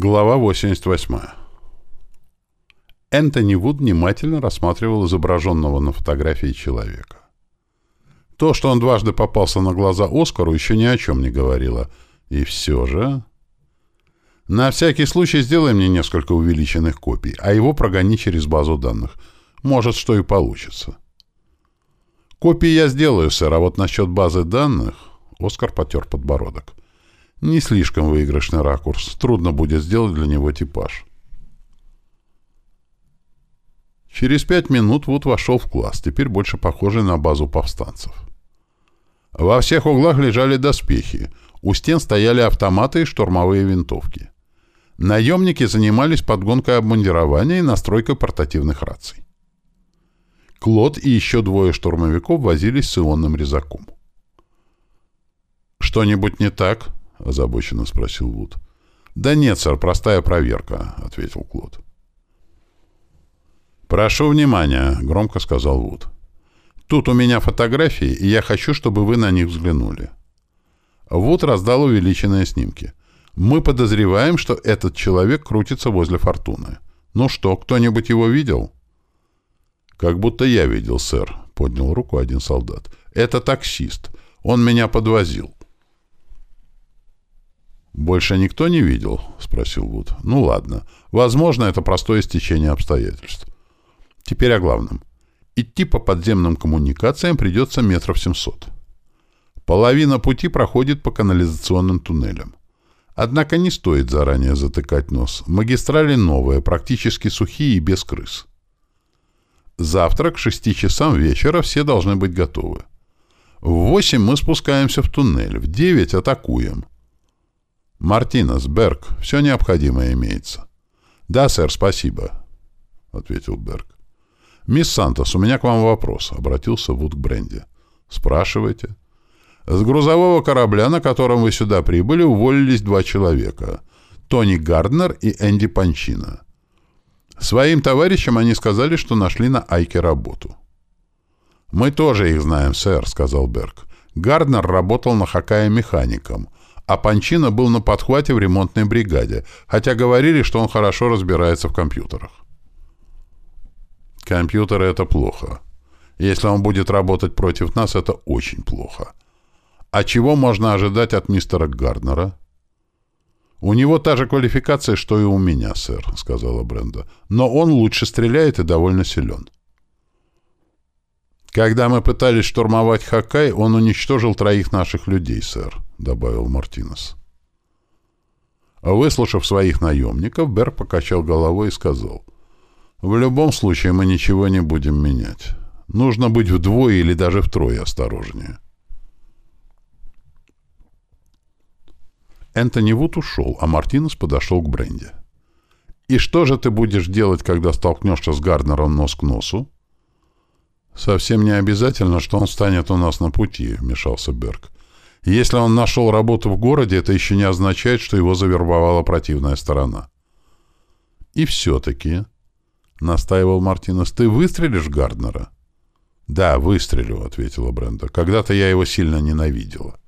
Глава 88. Энтони Вуд внимательно рассматривал изображенного на фотографии человека. То, что он дважды попался на глаза Оскару, еще ни о чем не говорило. И все же... На всякий случай сделай мне несколько увеличенных копий, а его прогони через базу данных. Может, что и получится. Копии я сделаю, сэр, а вот насчет базы данных... Оскар потер подбородок. Не слишком выигрышный ракурс. Трудно будет сделать для него типаж. Через пять минут Вуд вошел в класс, теперь больше похожий на базу повстанцев. Во всех углах лежали доспехи. У стен стояли автоматы и штурмовые винтовки. Наемники занимались подгонкой обмундирования и настройкой портативных раций. Клод и еще двое штурмовиков возились с ионным резаком. «Что-нибудь не так?» — озабоченно спросил Вуд. «Да нет, сэр, простая проверка», — ответил Клод. «Прошу внимания», — громко сказал Вуд. «Тут у меня фотографии, и я хочу, чтобы вы на них взглянули». Вуд раздал увеличенные снимки. «Мы подозреваем, что этот человек крутится возле Фортуны. Ну что, кто-нибудь его видел?» «Как будто я видел, сэр», — поднял руку один солдат. «Это таксист. Он меня подвозил». «Больше никто не видел?» — спросил Вуд. «Ну ладно. Возможно, это простое стечение обстоятельств. Теперь о главном. Идти по подземным коммуникациям придется метров семьсот. Половина пути проходит по канализационным туннелям. Однако не стоит заранее затыкать нос. Магистрали новые, практически сухие и без крыс. Завтра к шести часам вечера все должны быть готовы. В восемь мы спускаемся в туннель, в девять атакуем. «Мартинес, Берг, все необходимое имеется». «Да, сэр, спасибо», — ответил Берг. «Мисс Сантос, у меня к вам вопрос», — обратился Вуд к Бренди. «Спрашивайте». «С грузового корабля, на котором вы сюда прибыли, уволились два человека. Тони Гарднер и Энди Панчина. Своим товарищам они сказали, что нашли на Айке работу». «Мы тоже их знаем, сэр», — сказал Берг. «Гарднер работал на Хакае механиком, а Панчина был на подхвате в ремонтной бригаде, хотя говорили, что он хорошо разбирается в компьютерах. Компьютеры — это плохо. Если он будет работать против нас, это очень плохо. А чего можно ожидать от мистера Гарднера? «У него та же квалификация, что и у меня, сэр», — сказала Бренда. «Но он лучше стреляет и довольно силен». «Когда мы пытались штурмовать Хакай, он уничтожил троих наших людей, сэр», — добавил Мартинес. Выслушав своих наемников, Берг покачал головой и сказал, «В любом случае мы ничего не будем менять. Нужно быть вдвое или даже втрое осторожнее». Энтони Вуд ушел, а Мартинес подошел к Бренде. «И что же ты будешь делать, когда столкнешься с Гарднером нос к носу?» «Совсем не обязательно, что он станет у нас на пути», — вмешался Берг. Если он нашел работу в городе, это еще не означает, что его завербовала противная сторона. И все-таки, — настаивал Мартинес, — ты выстрелишь Гарднера? — Да, выстрелю, — ответила Бренда. — Когда-то я его сильно ненавидела. —